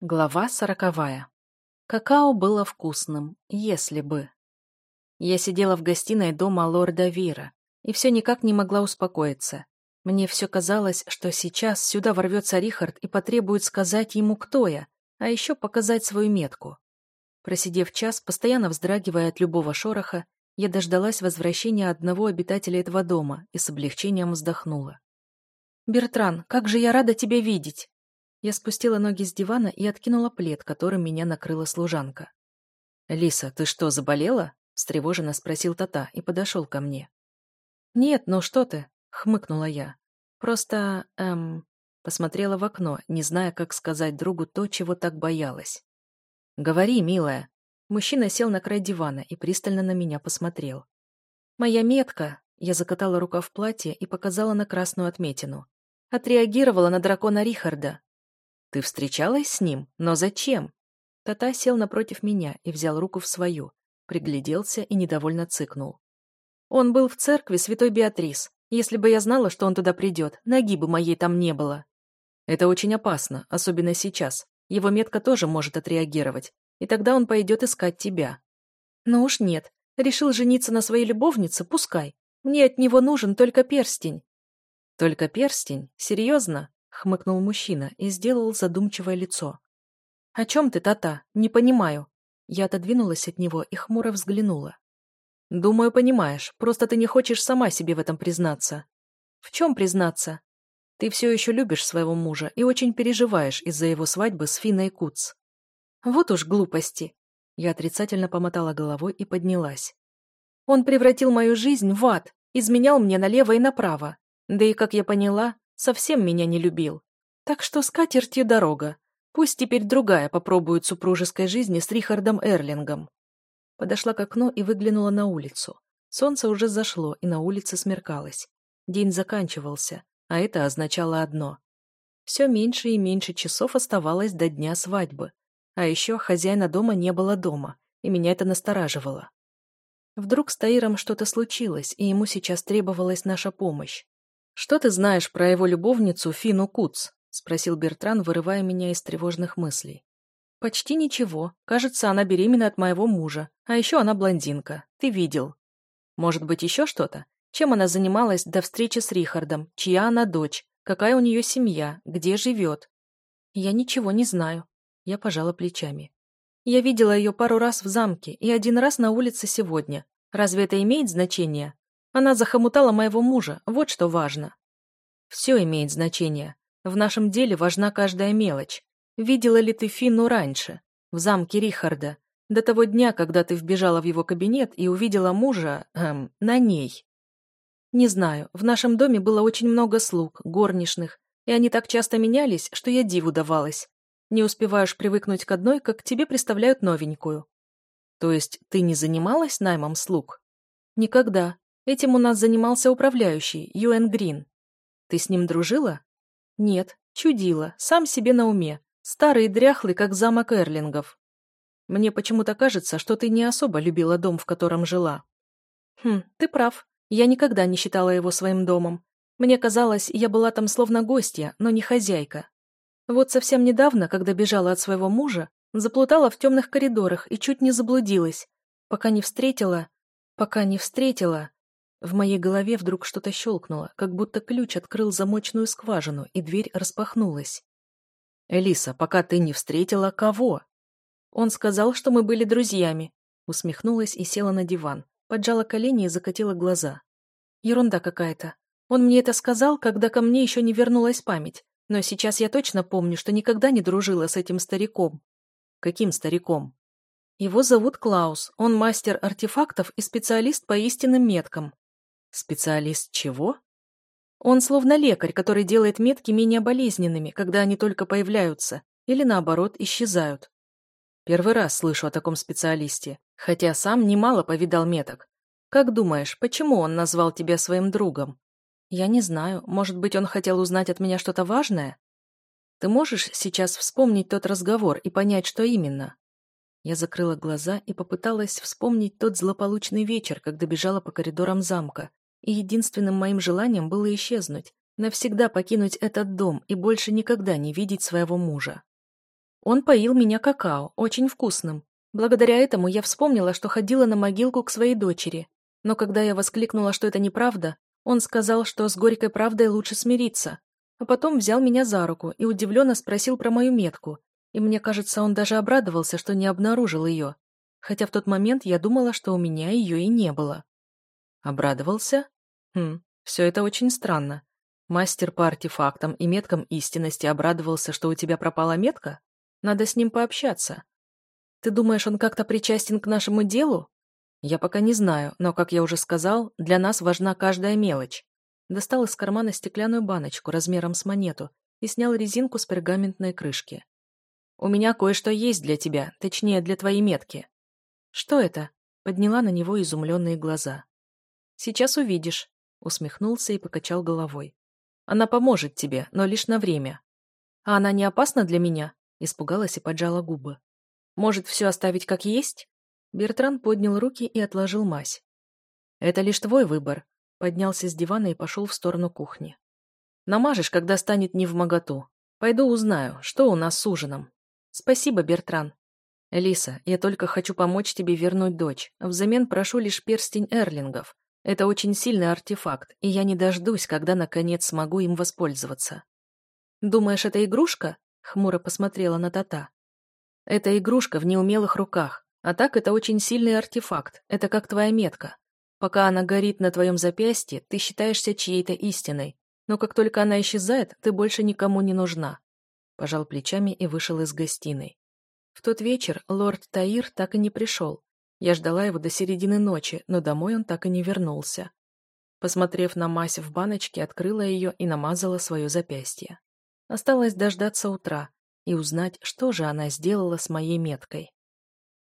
Глава сороковая. Какао было вкусным, если бы. Я сидела в гостиной дома лорда Вира и все никак не могла успокоиться. Мне все казалось, что сейчас сюда ворвется Рихард и потребует сказать ему, кто я, а еще показать свою метку. Просидев час, постоянно вздрагивая от любого шороха, я дождалась возвращения одного обитателя этого дома и с облегчением вздохнула. «Бертран, как же я рада тебя видеть!» Я спустила ноги с дивана и откинула плед, которым меня накрыла служанка. «Лиса, ты что, заболела?» — встревоженно спросил Тата и подошел ко мне. «Нет, ну что ты?» — хмыкнула я. «Просто, эм...» Посмотрела в окно, не зная, как сказать другу то, чего так боялась. «Говори, милая». Мужчина сел на край дивана и пристально на меня посмотрел. «Моя метка...» Я закатала рука в платье и показала на красную отметину. Отреагировала на дракона Рихарда. «Ты встречалась с ним? Но зачем?» Тата сел напротив меня и взял руку в свою, пригляделся и недовольно цыкнул. «Он был в церкви святой Беатрис. Если бы я знала, что он туда придет, ноги бы моей там не было». «Это очень опасно, особенно сейчас. Его метка тоже может отреагировать, и тогда он пойдет искать тебя». «Ну уж нет. Решил жениться на своей любовнице, пускай. Мне от него нужен только перстень». «Только перстень? Серьезно?» Хмыкнул мужчина и сделал задумчивое лицо. «О чем ты, Тата? Не понимаю». Я отодвинулась от него и хмуро взглянула. «Думаю, понимаешь, просто ты не хочешь сама себе в этом признаться». «В чем признаться?» «Ты все еще любишь своего мужа и очень переживаешь из-за его свадьбы с Финой Куц». «Вот уж глупости!» Я отрицательно помотала головой и поднялась. «Он превратил мою жизнь в ад, изменял мне налево и направо. Да и, как я поняла, совсем меня не любил. Так что с катертью дорога. Пусть теперь другая попробует супружеской жизни с Рихардом Эрлингом. Подошла к окну и выглянула на улицу. Солнце уже зашло, и на улице смеркалось. День заканчивался, а это означало одно. Все меньше и меньше часов оставалось до дня свадьбы. А еще хозяина дома не было дома, и меня это настораживало. Вдруг с Таиром что-то случилось, и ему сейчас требовалась наша помощь. «Что ты знаешь про его любовницу Фину Куц?» — спросил Бертран, вырывая меня из тревожных мыслей. «Почти ничего. Кажется, она беременна от моего мужа. А еще она блондинка. Ты видел. Может быть, еще что-то? Чем она занималась до встречи с Рихардом? Чья она дочь? Какая у нее семья? Где живет?» «Я ничего не знаю». Я пожала плечами. «Я видела ее пару раз в замке и один раз на улице сегодня. Разве это имеет значение? Она захомутала моего мужа, вот что важно. Все имеет значение. В нашем деле важна каждая мелочь. Видела ли ты Финну раньше? В замке Рихарда. До того дня, когда ты вбежала в его кабинет и увидела мужа, эм, на ней. Не знаю, в нашем доме было очень много слуг, горничных, и они так часто менялись, что я диву давалась. Не успеваешь привыкнуть к одной, как тебе представляют новенькую. То есть ты не занималась наймом слуг? Никогда. Этим у нас занимался управляющий, Юэн Грин. Ты с ним дружила? Нет, чудила, сам себе на уме. Старый и дряхлый, как замок Эрлингов. Мне почему-то кажется, что ты не особо любила дом, в котором жила. Хм, ты прав. Я никогда не считала его своим домом. Мне казалось, я была там словно гостья, но не хозяйка. Вот совсем недавно, когда бежала от своего мужа, заплутала в темных коридорах и чуть не заблудилась, пока не встретила... Пока не встретила... В моей голове вдруг что-то щелкнуло, как будто ключ открыл замочную скважину, и дверь распахнулась. «Элиса, пока ты не встретила кого?» Он сказал, что мы были друзьями. Усмехнулась и села на диван, поджала колени и закатила глаза. Ерунда какая-то. Он мне это сказал, когда ко мне еще не вернулась память. Но сейчас я точно помню, что никогда не дружила с этим стариком. Каким стариком? Его зовут Клаус. Он мастер артефактов и специалист по истинным меткам. Специалист чего? Он словно лекарь, который делает метки менее болезненными, когда они только появляются, или наоборот, исчезают. Первый раз слышу о таком специалисте, хотя сам немало повидал меток. Как думаешь, почему он назвал тебя своим другом? Я не знаю, может быть, он хотел узнать от меня что-то важное? Ты можешь сейчас вспомнить тот разговор и понять, что именно? Я закрыла глаза и попыталась вспомнить тот злополучный вечер, когда бежала по коридорам замка, и единственным моим желанием было исчезнуть, навсегда покинуть этот дом и больше никогда не видеть своего мужа. Он поил меня какао, очень вкусным. Благодаря этому я вспомнила, что ходила на могилку к своей дочери. Но когда я воскликнула, что это неправда, он сказал, что с горькой правдой лучше смириться. А потом взял меня за руку и удивленно спросил про мою метку. И мне кажется, он даже обрадовался, что не обнаружил ее. Хотя в тот момент я думала, что у меня ее и не было. Обрадовался? Хм, все это очень странно. Мастер по артефактам и меткам истинности обрадовался, что у тебя пропала метка? Надо с ним пообщаться. Ты думаешь, он как-то причастен к нашему делу? Я пока не знаю, но, как я уже сказал, для нас важна каждая мелочь. Достал из кармана стеклянную баночку размером с монету и снял резинку с пергаментной крышки. «У меня кое-что есть для тебя, точнее, для твоей метки». «Что это?» — подняла на него изумленные глаза. «Сейчас увидишь», — усмехнулся и покачал головой. «Она поможет тебе, но лишь на время». «А она не опасна для меня?» — испугалась и поджала губы. «Может, все оставить как есть?» Бертран поднял руки и отложил мазь. «Это лишь твой выбор», — поднялся с дивана и пошел в сторону кухни. «Намажешь, когда станет не в моготу. Пойду узнаю, что у нас с ужином». «Спасибо, Бертран». «Элиса, я только хочу помочь тебе вернуть дочь. Взамен прошу лишь перстень эрлингов. Это очень сильный артефакт, и я не дождусь, когда наконец смогу им воспользоваться». «Думаешь, это игрушка?» — хмуро посмотрела на Тата. Это игрушка в неумелых руках, а так это очень сильный артефакт, это как твоя метка. Пока она горит на твоем запястье, ты считаешься чьей-то истиной, но как только она исчезает, ты больше никому не нужна. Пожал плечами и вышел из гостиной. В тот вечер лорд Таир так и не пришел. Я ждала его до середины ночи, но домой он так и не вернулся. Посмотрев на мазь в баночке, открыла ее и намазала свое запястье. Осталось дождаться утра, и узнать, что же она сделала с моей меткой.